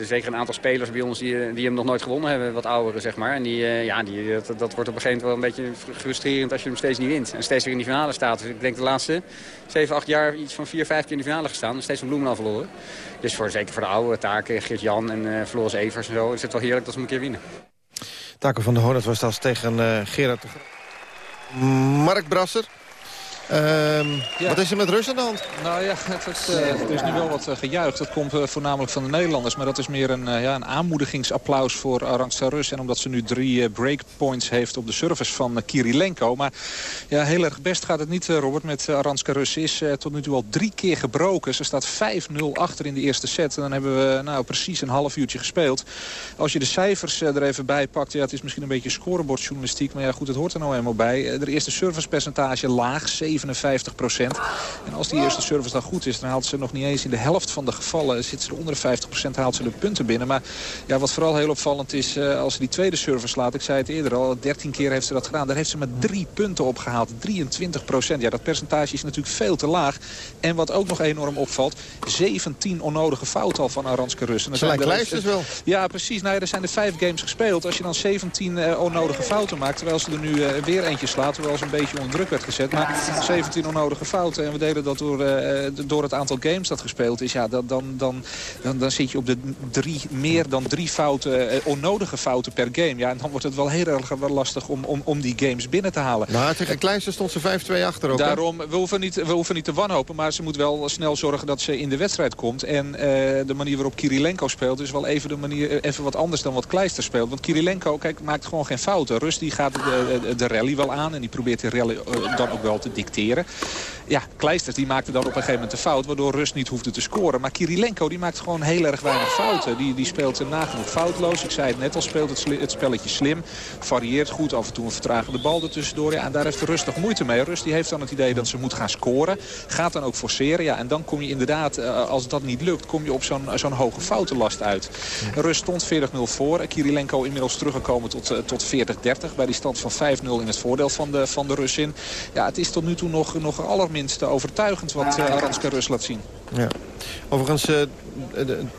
er zeker een aantal spelers bij ons die, die hem nog nooit gewonnen hebben. Wat ouderen, zeg maar. En die, ja, die, dat, wordt op een gegeven moment wel een beetje frustrerend als je hem steeds niet wint. En steeds weer in die finale staat. Ik denk de laatste 7, 8 jaar iets van 4, 5 keer in de finale gestaan. En steeds van Bloemendaal verloren. Dus voor, zeker voor de oude taken, Geert-Jan en uh, Floris Evers en zo, is het wel heerlijk dat ze hem een keer winnen. Taken van de Honert was dat tegen uh, Gerard Mark Brasser. Um, ja. Wat is er met Rus aan de hand? Nou ja, het, het, uh, er is nu wel wat uh, gejuicht. Dat komt uh, voornamelijk van de Nederlanders. Maar dat is meer een, ja, een aanmoedigingsapplaus voor Arantxa Rus. En omdat ze nu drie breakpoints heeft op de service van Kirilenko. Maar ja, heel erg best gaat het niet, Robert, met Arantxa Rus. Ze is tot nu toe al drie keer gebroken. Ze staat 5-0 achter in de eerste set. En dan hebben we nou, precies een half uurtje gespeeld. Als je de cijfers er even bij pakt. Ja, het is misschien een beetje scorebordjournalistiek. Maar ja, goed, het hoort er nou eenmaal bij. de eerste servicepercentage laag, 57 procent. En als die eerste service dan goed is, dan haalt ze nog niet eens in de helft van de gevallen. Zit ze er onder de 50 procent, haalt ze de punten binnen. Maar ja, wat vooral heel opvallend is, uh, als ze die tweede service slaat. Ik zei het eerder al, 13 keer heeft ze dat gedaan. Daar heeft ze maar drie punten opgehaald. 23 procent. Ja, dat percentage is natuurlijk veel te laag. En wat ook nog enorm opvalt, 17 onnodige fouten al van Aranske Rus. Ze lijkt lijstjes wel. Ja, precies. Nou ja, er zijn er vijf games gespeeld. Als je dan 17 uh, onnodige fouten maakt, terwijl ze er nu uh, weer eentje slaat. Terwijl ze een beetje onder druk werd gezet. Maar 17 onnodige fouten. En we deden dat door, uh, door het aantal games dat gespeeld is. Ja, dan, dan, dan, dan, dan zit je op de drie, meer dan drie fouten, uh, onnodige fouten per game. Ja, en dan wordt het wel heel erg wel lastig om, om, om die games binnen te halen. Maar tegen Kleinste stond ze 5-2 achter ook. Daarom, we hoeven, niet, we hoeven niet te wanhopen. Maar ze moet wel snel zorgen dat ze in de wedstrijd komt. En uh, de manier waarop Kirilenko speelt is wel even, de manier, even wat anders dan wat Kleister speelt. Want Kirilenko kijk, maakt gewoon geen fouten. Rust die gaat de, de, de rally wel aan. En die probeert de rally dan ook wel te dicteren selecteren. Ja, Kleisters die maakte dan op een gegeven moment een fout... waardoor Rust niet hoefde te scoren. Maar Kirilenko die maakt gewoon heel erg weinig fouten. Die, die speelt nagenoeg foutloos. Ik zei het net al, speelt het, het spelletje slim. Varieert goed, af en toe een vertragende bal ertussendoor. Ja, en daar heeft Rust nog moeite mee. Rust die heeft dan het idee dat ze moet gaan scoren. Gaat dan ook forceren. Ja, en dan kom je inderdaad, als dat niet lukt... kom je op zo'n zo'n hoge foutenlast uit. Rust stond 40-0 voor. Kirilenko inmiddels teruggekomen tot, tot 40-30. Bij die stand van 5-0 in het voordeel van de, van de Russin. Ja, het is tot nu toe nog, nog allerminst overtuigend wat uh, Rus laat zien. Ja. Overigens, de,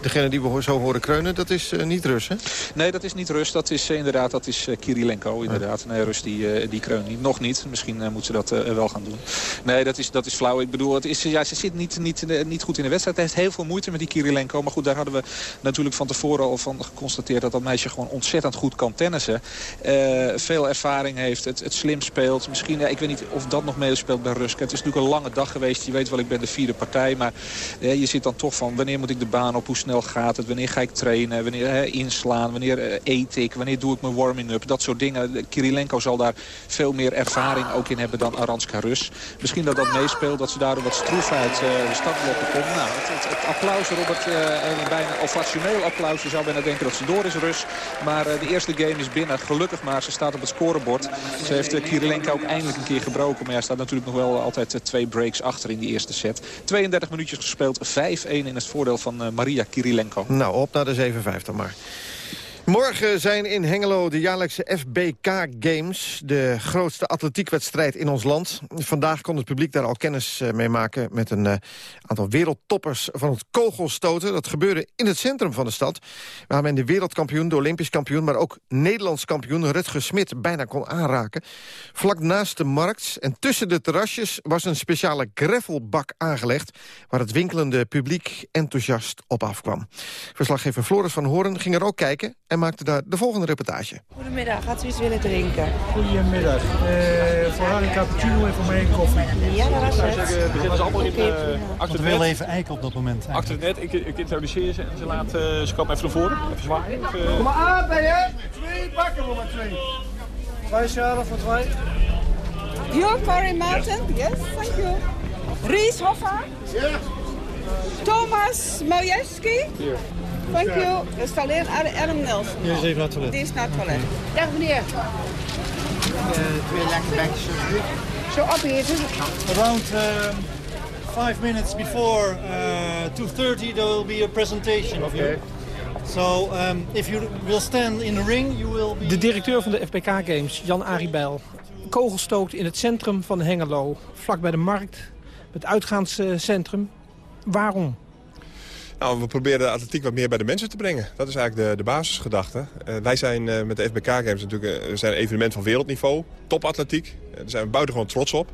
degene die we zo horen kreunen, dat is uh, niet Rus, hè? Nee, dat is niet Rus. Dat is inderdaad dat is, Kirilenko, inderdaad. Nee, Rus die, die kreunt niet. Nog niet. Misschien moet ze dat wel gaan doen. Nee, dat is, dat is flauw. Ik bedoel, het is, ja, ze zit niet, niet, niet goed in de wedstrijd. Hij heeft heel veel moeite met die Kirilenko. Maar goed, daar hadden we natuurlijk van tevoren al van geconstateerd... dat dat meisje gewoon ontzettend goed kan tennissen. veel ervaring heeft, het, het slim speelt. Misschien, ja, ik weet niet of dat nog meespeelt bij Rus. Het is natuurlijk lange dag geweest. Je weet wel, ik ben de vierde partij. Maar eh, je zit dan toch van wanneer moet ik de baan op? Hoe snel gaat het? Wanneer ga ik trainen? Wanneer inslaan? Wanneer eh, eet ik? Wanneer doe ik mijn warming-up? Dat soort dingen. Kirilenko zal daar veel meer ervaring ook in hebben dan Aranska Rus. Misschien dat dat meespeelt. Dat ze daardoor wat stroef uit eh, de startblokken komt. Nou, het, applaus Robert. eh, een bijna ovationeel applaus. Je zou bijna denken dat ze door is Rus. Maar de eerste game is binnen. Gelukkig maar. Ze staat op het scorebord. Ze heeft Kirilenko ook eindelijk een keer gebroken. Maar ja, staat natuurlijk nog wel altijd twee breaks achter in die eerste set. 32 minuutjes gespeeld. 5-1 in het voordeel van eh, Maria Kirilenko. Nou, op naar de 7-5 dan maar. Morgen zijn in Hengelo de jaarlijkse FBK Games. De grootste atletiekwedstrijd in ons land. Vandaag kon het publiek daar al kennis eh, mee maken... met een eh, aantal wereldtoppers van het kogelstoten. Dat gebeurde in het centrum van de stad. Waar men de wereldkampioen, de olympisch kampioen... maar ook Nederlands kampioen Rutger Smit bijna kon aanraken. Vlak naast de markt en tussen de terrasjes... was een speciale gravelbak aangelegd... waar het winkelende publiek enthousiast op afkwam. Verslaggever Floris van Horen ging er ook kijken... en maakte daar de volgende reportage. Goedemiddag, gaat u iets willen drinken? Goedemiddag. Eh voor haar een cappuccino en voor mij een koffie. Ja, dat was het. We beginnen ze allemaal in uh, prima. achter het net. even op dat moment. Achter het net. Ik, ik introduceer ze en ze, laat, eh, ze komen even naar voren. Even zwaaien. Kom maar aan, ben je? Twee bakken voor maar twee. Twee schalen voor twee. You, Corey Martin? Yes, thank you. Ries Hoffa? Ja. Thomas Majewski? Hier. Thank you. Er staat alleen Ad- Adam Nelson. Die is even naar het toilet. Die is naar het toilet. Dag meneer. twee lekkere bekjes. Zo opeten. Around um, five minutes before uh, 2.30 there will be a presentation of you. So um, if you will stand in the ring, you will be... De directeur van de FBK Games, Jan Arie Bijl. Kogelstoot in het centrum van Hengelo. Vlak bij de markt, het uitgaanscentrum. Waarom? Nou, we proberen de atletiek wat meer bij de mensen te brengen. Dat is eigenlijk de, de basisgedachte. Eh, wij zijn eh, met de FBK Games natuurlijk we zijn een evenement van wereldniveau. Topatletiek. Daar zijn we buitengewoon trots op.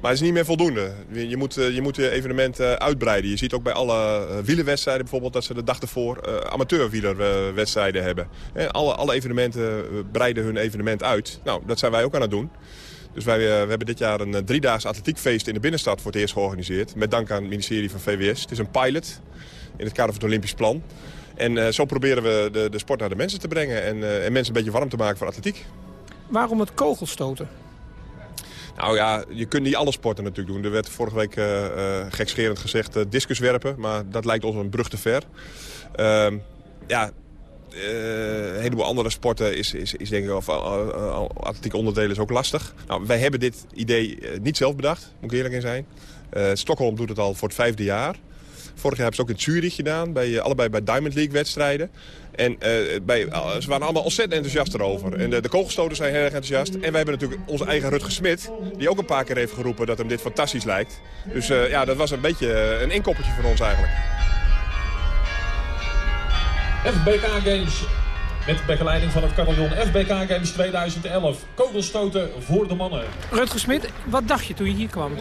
Maar het is niet meer voldoende. Je, je moet, je moet je evenement uitbreiden. Je ziet ook bij alle wielerwedstrijden bijvoorbeeld... dat ze de dag ervoor amateurwielerwedstrijden hebben. Alle, alle evenementen breiden hun evenement uit. Nou, dat zijn wij ook aan het doen. Dus wij we hebben dit jaar een driedaags atletiekfeest in de binnenstad voor het eerst georganiseerd. Met dank aan het ministerie van VWS. Het is een pilot in het kader van het Olympisch Plan. En eh, zo proberen we de, de sport naar de mensen te brengen en, eh, en mensen een beetje warm te maken voor atletiek. Waarom het kogelstoten? Nou ja, je kunt niet alle sporten natuurlijk doen. Er werd vorige week eh, gekscherend gezegd uh, discuswerpen, maar dat lijkt ons een brug te ver. Ehm, ja, een heleboel andere sporten is, is, is denk ik, of uh, uh, atletieke onderdelen is ook lastig. Nou, wij hebben dit idee niet zelf bedacht, moet ik eerlijk in zijn. Stockholm doet het al voor het vijfde jaar. Vorig jaar hebben ze ook in Zurich gedaan, bij, eh, allebei bij Diamond League wedstrijden. En eh, bij, eh, ze waren allemaal ontzettend enthousiast erover. En de, de kogelstoters zijn heel erg enthousiast. En wij hebben natuurlijk onze eigen Rutger Smit, die ook een paar keer heeft geroepen dat hem dit fantastisch lijkt. Dus eh, ja, dat was een beetje een inkoppertje voor ons eigenlijk. FBK Games. Met begeleiding van het carillon FBK Games 2011. Kogelstoten voor de mannen. Rutger Smit, wat dacht je toen je hier kwam?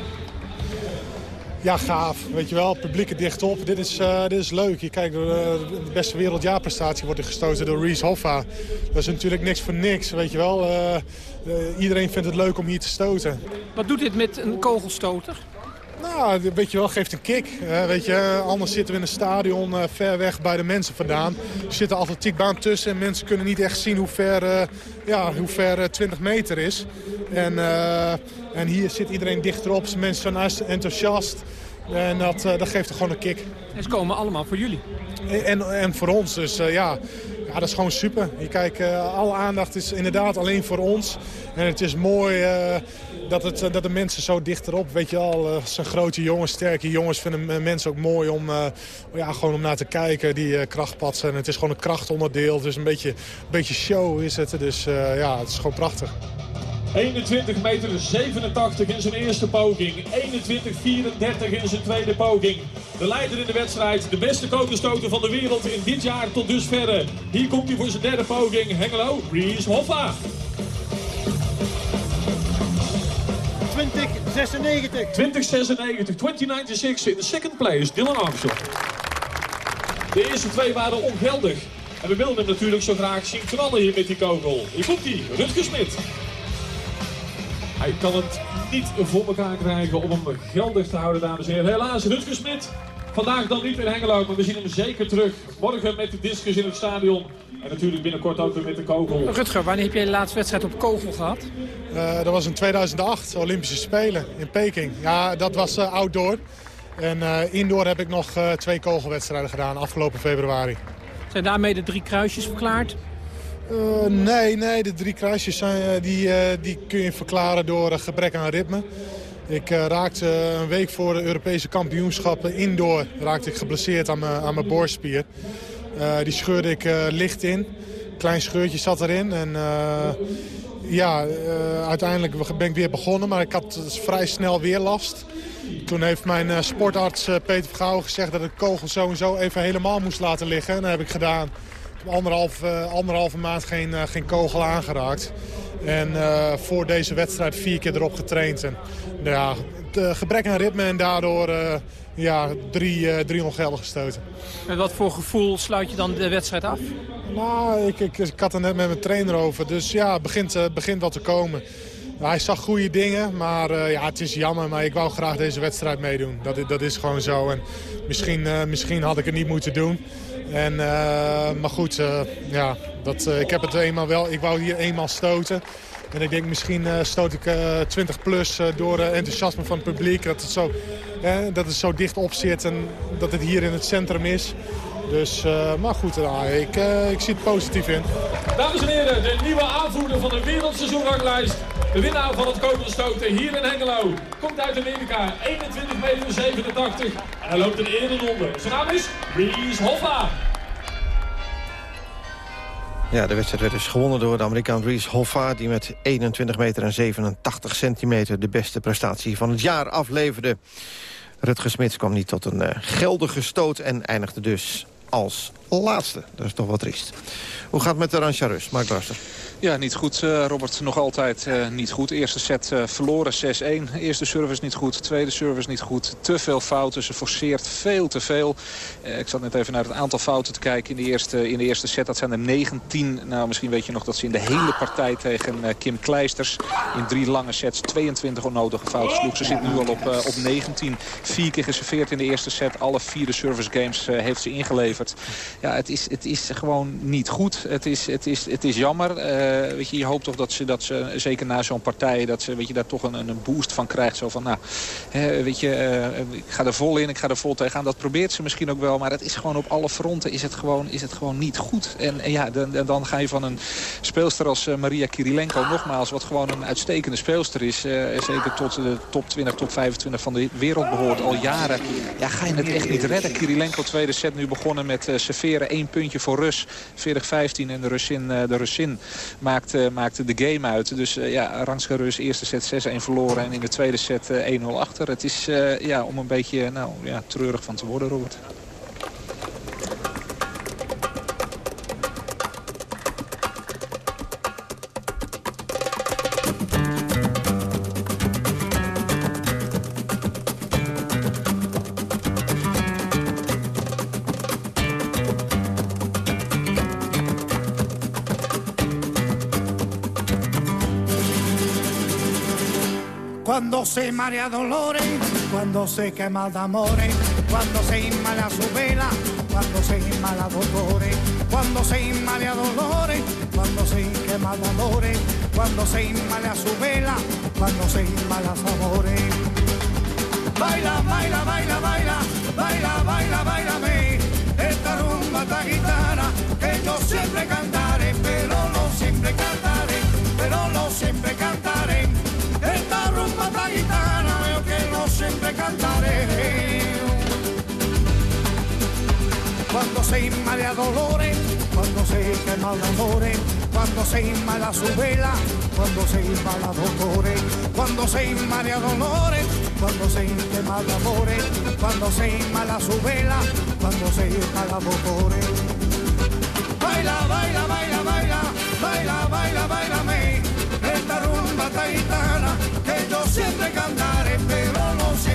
Ja, gaaf. Weet je wel, publiek er dicht op. Dit is, eh, dit is leuk. Je kijkt, eh, de beste wereldjaarprestatie wordt er gestoten door Reese Hoffa. Dat is natuurlijk niks voor niks, weet je wel. Eh, iedereen vindt het leuk om hier te stoten. Wat doet dit met een kogelstoter? Nou, weet je wel, geeft een kick. hè, weet je, anders zitten we in een stadion eh, ver weg bij de mensen vandaan. Er zit een atletiekbaan tussen en mensen kunnen niet echt zien hoe ver, eh, ja, hoe ver eh, 20 meter is. En, eh, en hier zit iedereen dichterop, mensen zijn enthousiast. En dat, eh, dat geeft er gewoon een kick. En ze komen allemaal voor jullie. En, en voor ons, dus eh, ja, ja, dat is gewoon super. Je kijkt, eh, alle aandacht is inderdaad alleen voor ons. En het is mooi eh, dat, het, eh, dat de mensen zo dichterop, weet je al, eh, zijn grote jongens, sterke jongens, vinden mensen ook mooi om, eh, ja, gewoon om naar te kijken, die eh, krachtpatsen. En het is gewoon een krachtonderdeel, dus een beetje, een beetje show is het. Dus ja, het is gewoon prachtig. 21 meter 87 in zijn eerste poging. 21 34 in zijn tweede poging. De leider in de wedstrijd. De beste kogelstoter van de wereld in dit jaar tot dusverre. Hier komt hij voor zijn derde poging. Hengelo, Ries Hoffa. 2096. 2096, 2096 in de second place, Dylan Armstrong. De eerste twee waren ongeldig. En we wilden hem natuurlijk zo graag zien knallen hier met die kogel. Hier komt hij, Rutger Smit. Hij kan het niet voor elkaar krijgen om hem geldig te houden, dames en heren. Helaas, Rutger Smit. Vandaag dan niet in Hengelo, maar we zien hem zeker terug. Morgen met de discus in het stadion. En natuurlijk binnenkort ook weer met de kogel. Rutger, wanneer heb jij de laatste wedstrijd op kogel gehad? Eh, dat was in 2008, Olympische Spelen in Peking. Ja, dat was eh, outdoor. En eh, indoor heb ik nog eh, twee kogelwedstrijden gedaan afgelopen februari. Zijn daarmee de drie kruisjes verklaard? Eh, nee, nee, de drie kruisjes zijn, die, eh, die kun je verklaren door gebrek aan ritme. Ik eh, raakte een week voor de Europese kampioenschappen indoor raakte ik geblesseerd aan mijn, aan mijn. Eh, die scheurde ik eh, licht in. Klein scheurtje zat erin. En ja, uiteindelijk ben ik weer begonnen, maar ik had dus vrij snel weer last. Toen heeft mijn sportarts Peter Vergouwen gezegd dat ik de kogel zo en zo even helemaal moest laten liggen. En dat heb ik gedaan. Ik heb anderhalf, anderhalve maand geen, geen kogel aangeraakt. En eh, voor deze wedstrijd vier keer erop getraind. En, nou ja, het gebrek aan ritme en daardoor eh, ja, drie, eh, drie ongeldige stoten. Met wat voor gevoel sluit je dan de wedstrijd af? Nou, ik, ik, ik had er net met mijn trainer over. Dus ja, het begint, begint wat te komen. Hij zag goede dingen, maar ja, het is jammer. Maar ik wou graag deze wedstrijd meedoen. Dat, dat is gewoon zo. En misschien, misschien had ik het niet moeten doen. En, eh, maar goed, eh, ja, dat, eh, ik heb het eenmaal wel. Ik wou hier eenmaal stoten. En ik denk misschien stoot ik eh 20 plus door enthousiasme van het publiek. Dat het, zo, dat het zo dicht op zit en dat het hier in het centrum is. Dus, eh, maar goed, nou, ik, eh, ik zie het positief in. Dames en heren, de nieuwe aanvoerder van de wereldseizoenranglijst. De winnaar van het kogelstoten hier in Hengelo. Komt uit Amerika, 21 meter 87. En hij loopt een ereronde. Zijn naam is Reese Hoffa. Ja, de wedstrijd werd dus gewonnen door de Amerikaan Reese Hoffa... die met 21 meter en 87 centimeter de beste prestatie van het jaar afleverde. Rutger Smits kwam niet tot een geldige stoot en eindigde dus als laatste. Dat is toch wat triest. Hoe gaat het met de Ransja Rus, Mark? Ja, niet goed, eh, Robert. Nog altijd eh, niet goed. Eerste set eh, verloren, 6-1. Eerste service niet goed, tweede service niet goed. Te veel fouten, ze forceert veel te veel. Ik zat net even naar het aantal fouten te kijken in de eerste, in de eerste set. Dat zijn er 19. Nou, misschien weet je nog dat ze in de hele partij tegen Kim Kleisters... in drie lange sets 22 onnodige fouten sloeg. Ze zit nu al op, op 19. Vier keer geserveerd in de eerste set. Alle vier de service games heeft ze ingeleverd. Ja, het is, het is gewoon niet goed. Het is, het is, het is jammer. Eh, weet je, je hoopt toch dat ze, dat ze zeker na zo'n partij... dat ze weet je, daar toch een, een boost van krijgt. Zo van, nou, hè, weet je, eh, ik ga er vol in, ik ga er vol tegenaan. Dat probeert ze misschien ook wel. Maar het is gewoon op alle fronten is het gewoon, is het gewoon niet goed. En, ja, dan, dan- ga je van een speelster als eh, Maria Kirilenko... nogmaals, wat gewoon een uitstekende speelster is. eh, zeker tot de top 20, top 25 van de wereld behoort al jaren. Ja, ga je het echt niet redden. Kirilenko tweede set nu begonnen met eh, serveren. één puntje voor Rus. 40-15 en de Russin, eh, de Russin maakte, maakte de game uit. Dus eh, ja, Ranska Rus eerste set 6-1 verloren. En in de tweede set eh, 1-0 achter. Het is eh, ja, om een beetje nou, ja, treurig van te worden, Robert. Marea dolores, cuando se quema de amores, cuando se inmala su vela, cuando se inmala dolores, cuando se inmala dolores, cuando se quema de amores, cuando se inmala su vela, cuando se inmala amores. Baila, baila, baila, baila, baila, baila, bailame, esta rumba, esta cantaré. Cuando se inmala dolores, cuando se quema de amores, cuando se inmala su vela, cuando se inmala dolores, cuando se inmala dolores, cuando se quema de amores, cuando se inmala su vela, cuando se inmala dolores. Baila, baila, baila, baila, baila, baila, bailame, esta rumba taitana que yo siempre cantaré,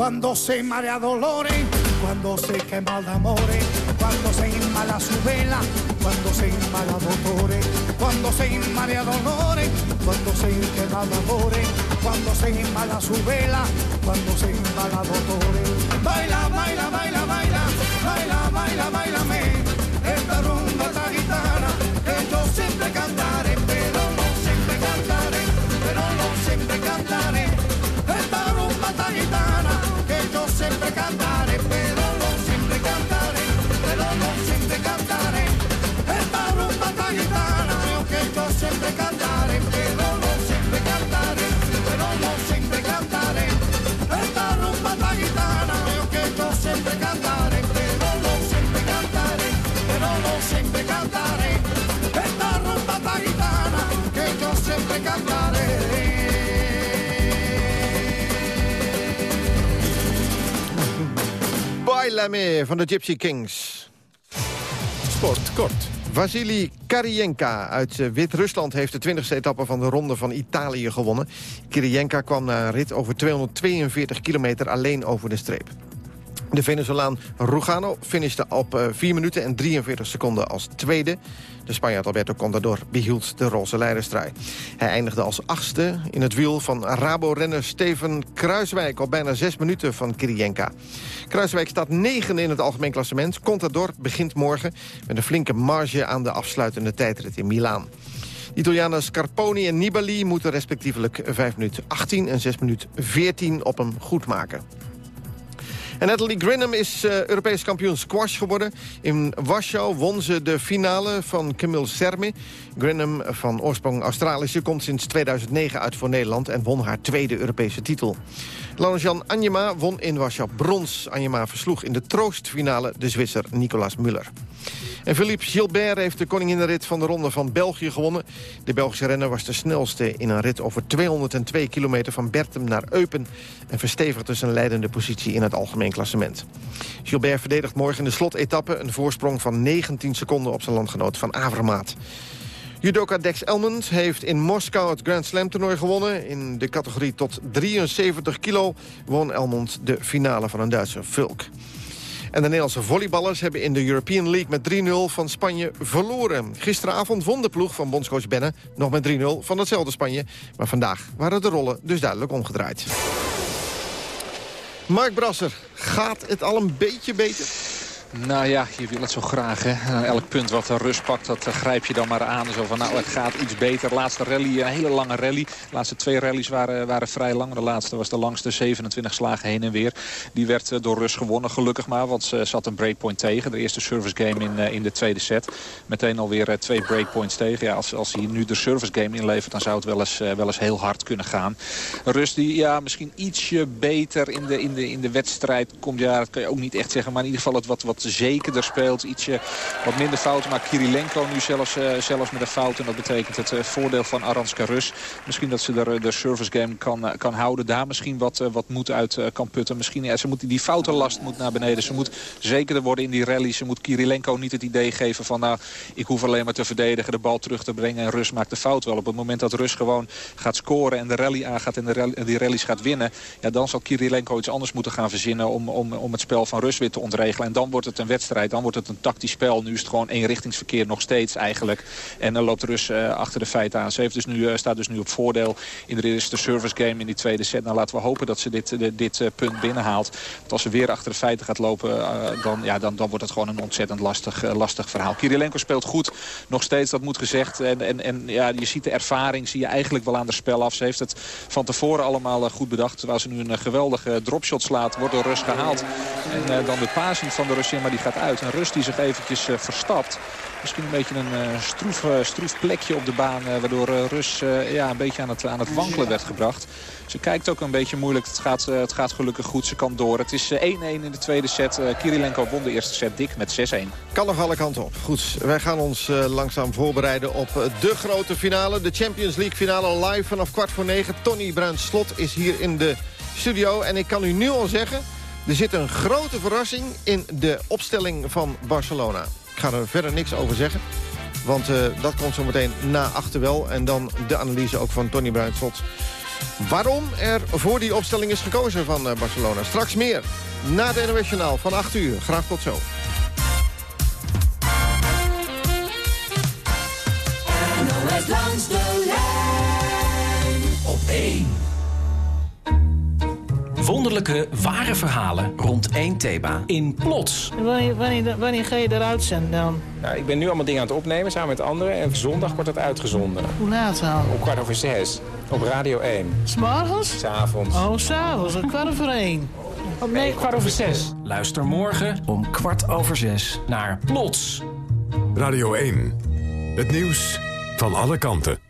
Cuando se marea dolores, cuando se quema de amores, cuando se inmala su vela, cuando se inmala dolores, cuando se inmala dolores, cuando se quema amores, cuando se inmala su vela, cuando se inmala dolores. Baila, baila, baila, baila, baila, baila, baila, Me van de Gypsy Kings. Sport kort. Vasily Karienka uit eh, Wit-Rusland heeft de 20e etappe van de Ronde van Italië gewonnen. Kirienka kwam na een rit over 242 kilometer alleen over de streep. De Venezolaan Rugano finishte op eh, 4 minuten en 43 seconden als tweede. De Spanjaard Alberto Contador behield de roze leiderstrui. Hij eindigde als achtste in het wiel van Rabo-renner Steven Kruiswijk... op bijna 6 minuten van Kirienka. Kruiswijk staat negende in het algemeen klassement. Contador begint morgen met een flinke marge aan de afsluitende tijdrit in Milaan. De Italianen en Nibali moeten respectievelijk 5 minuten 18 en 6 minuten 14 op hem goed maken. En Natalie Grinham is uh, Europees kampioen squash geworden. In Warschau won ze de finale van Camille Serme. Grinham, van oorsprong Australische, komt sinds 2009 uit voor Nederland... en won haar tweede Europese titel. Laurent-Jan Anjema won in Warschau brons. Anjema versloeg in de troostfinale de Zwitser Nicolas Muller. En Philippe Gilbert heeft de koninginrit van de Ronde van België gewonnen. De Belgische renner was de snelste in een rit over 202 kilometer van Bertem naar Eupen... en verstevigde zijn leidende positie in het algemeen klassement. Gilbert verdedigt morgen in de slotetappe een voorsprong van 19 seconden op zijn landgenoot van Avermaat. Judoka Dex Elmond heeft in Moskou het Grand Slam toernooi gewonnen. In de categorie tot 73 kilo won Elmond de finale van een Duitse Vulk. En de Nederlandse volleyballers hebben in de European League met 3-0 van Spanje verloren. Gisteravond won de ploeg van bondscoach Benne nog met 3-0 van hetzelfde Spanje. Maar vandaag waren de rollen dus duidelijk omgedraaid. Mark Brasser, gaat het al een beetje beter? Nou ja, je wil het zo graag. Hè? Elk punt wat de rust pakt, dat uh, grijp je dan maar aan. Zo van, nou, het gaat iets beter. Laatste rally, een hele lange rally. De laatste twee rallies waren, waren vrij lang. De laatste was de langste, 27 slagen heen en weer. Die werd uh, door rust gewonnen, gelukkig maar. Want ze zat een breakpoint tegen. De eerste service game in, in de tweede set. Meteen alweer twee breakpoints tegen. Ja, als, als hij nu de service game inlevert, dan zou het wel eens, wel eens heel hard kunnen gaan. Rust die ja, misschien ietsje beter in de, in, de, in de wedstrijd komt. Ja, dat kan je ook niet echt zeggen. Maar in ieder geval het wat, wat zekerder speelt. Ietsje wat minder fouten. Maar Kirilenko nu zelfs, uh, zelfs met een fout. En dat betekent het uh, voordeel van Aranska Rus. Misschien dat ze de, de service game kan, kan houden. Daar misschien wat, wat moed uit kan putten. Misschien, ja, ze moet, die foutenlast moet naar beneden. Ze moet zekerder worden in die rally. Ze moet Kirilenko niet het idee geven van... nou, ik hoef alleen maar te verdedigen, de bal terug te brengen. En Rus maakt de fout wel. Op het moment dat Rus gewoon gaat scoren en de rally aangaat... en de rally, die rallies gaat winnen... Ja, dan zal Kirilenko iets anders moeten gaan verzinnen... om, om, om het spel van Rus weer te ontregelen. En dan wordt het een wedstrijd. Dan wordt het een tactisch spel. Nu is het gewoon eenrichtingsverkeer nog steeds eigenlijk. En dan loopt Rus uh, achter de feiten aan. Ze heeft dus nu, uh, staat dus nu op voordeel in de eerste service game in die tweede set. Nou laten we hopen dat ze dit, dit, dit punt binnenhaalt. Want als ze weer achter de feiten gaat lopen, dan, ja, dan, dan wordt het gewoon een ontzettend lastig, lastig verhaal. Kirilenko speelt goed. Nog steeds, dat moet gezegd. En, en, en ja, je ziet de ervaring, zie je eigenlijk wel aan de spel af. Ze heeft het van tevoren allemaal goed bedacht. Terwijl ze nu een geweldige dropshot slaat, wordt door Rus gehaald. En dan de passing van de Russen maar die gaat uit. En Rust die zich eventjes uh, verstapt. Misschien een beetje een uh, stroef, uh, stroef plekje op de baan. waardoor Rus ja, een beetje aan het, aan het wankelen werd gebracht. Ze kijkt ook een beetje moeilijk. Het gaat, het gaat gelukkig goed. Ze kan door. Het is 1-1 in de tweede set. Kirilenko won de eerste set dik met 6-1. Kan nog alle kanten op. Goed, wij gaan ons langzaam voorbereiden op de grote finale. De Champions League finale live vanaf kwart voor negen. Tony Bruins Slot is hier in de studio. En ik kan u nu al zeggen... Er zit een grote verrassing in de opstelling van Barcelona. Ik ga er verder niks over zeggen. Want uh, dat komt zo meteen na achter wel. En dan de analyse ook van Tony Bruinslot. Waarom er voor die opstelling is gekozen van uh, Barcelona. Straks meer. Na NOS Journaal van 8 uur. Graag tot zo. Lijn op 1. Wonderlijke, ware verhalen rond één thema in Plots. Wanneer, wanneer, wanneer ga je eruit zenden dan? Nou, ik ben nu allemaal dingen aan het opnemen samen met anderen. En zondag wordt het uitgezonden. Hoe laat dan? Op kwart over zes. Op Radio 1. S'morgens? S'avonds. Oh, s'avonds. Om kwart over één. Oh, nee, kwart over zes. Luister morgen om kwart over zes naar Plots. Radio 1. Het nieuws van alle kanten.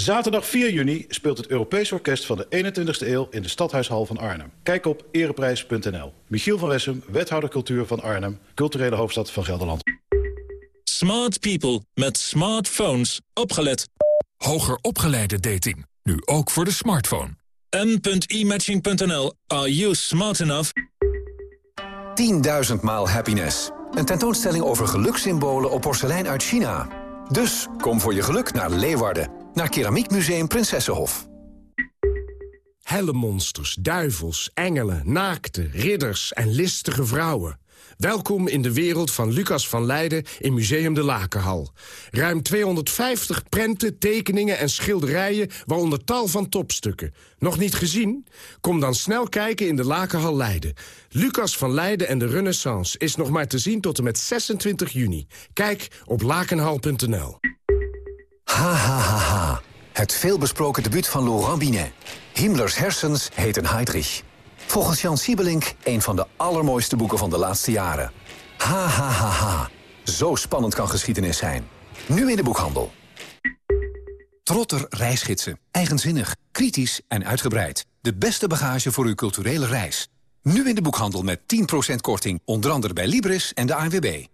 Zaterdag 4 juni speelt het Europees Orkest van de 21ste eeuw in de Stadhuishal van Arnhem. Kijk op ereprijs.nl. Michiel van Wessem, wethouder cultuur van Arnhem, culturele hoofdstad van Gelderland. Smart people met smartphones. Opgelet. Hoger opgeleide dating. Nu ook voor de smartphone. m.imatching.nl. Are you smart enough? 10.000 maal happiness. Een tentoonstelling over gelukssymbolen op porselein uit China. Dus kom voor je geluk naar Leeuwarden naar Keramiekmuseum Prinsessenhof. Helle monsters, duivels, engelen, naakte, ridders en listige vrouwen. Welkom in de wereld van Lucas van Leiden in Museum de Lakenhal. Ruim 250 prenten, tekeningen en schilderijen, waaronder tal van topstukken. Nog niet gezien? Kom dan snel kijken in de Lakenhal Leiden. Lucas van Leiden en de Renaissance is nog maar te zien tot en met 26 juni. Kijk op lakenhal.nl. Ha, ha, ha, ha. Het veelbesproken debuut van Laurent Binet. Himmlers hersens heten Heydrich. Volgens Jan Siebelink een van de allermooiste boeken van de laatste jaren. Ha, ha, ha, ha. Zo spannend kan geschiedenis zijn. Nu in de boekhandel. Trotter reisgidsen. Eigenzinnig, kritisch en uitgebreid. De beste bagage voor uw culturele reis. Nu in de boekhandel met 10% korting. Onder andere bij Libris en de ANWB.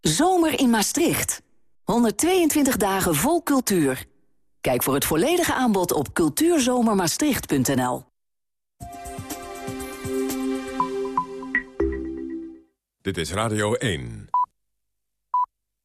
Zomer in Maastricht. 122 dagen vol cultuur. Kijk voor het volledige aanbod op cultuurzomermaastricht.nl. Dit is Radio 1.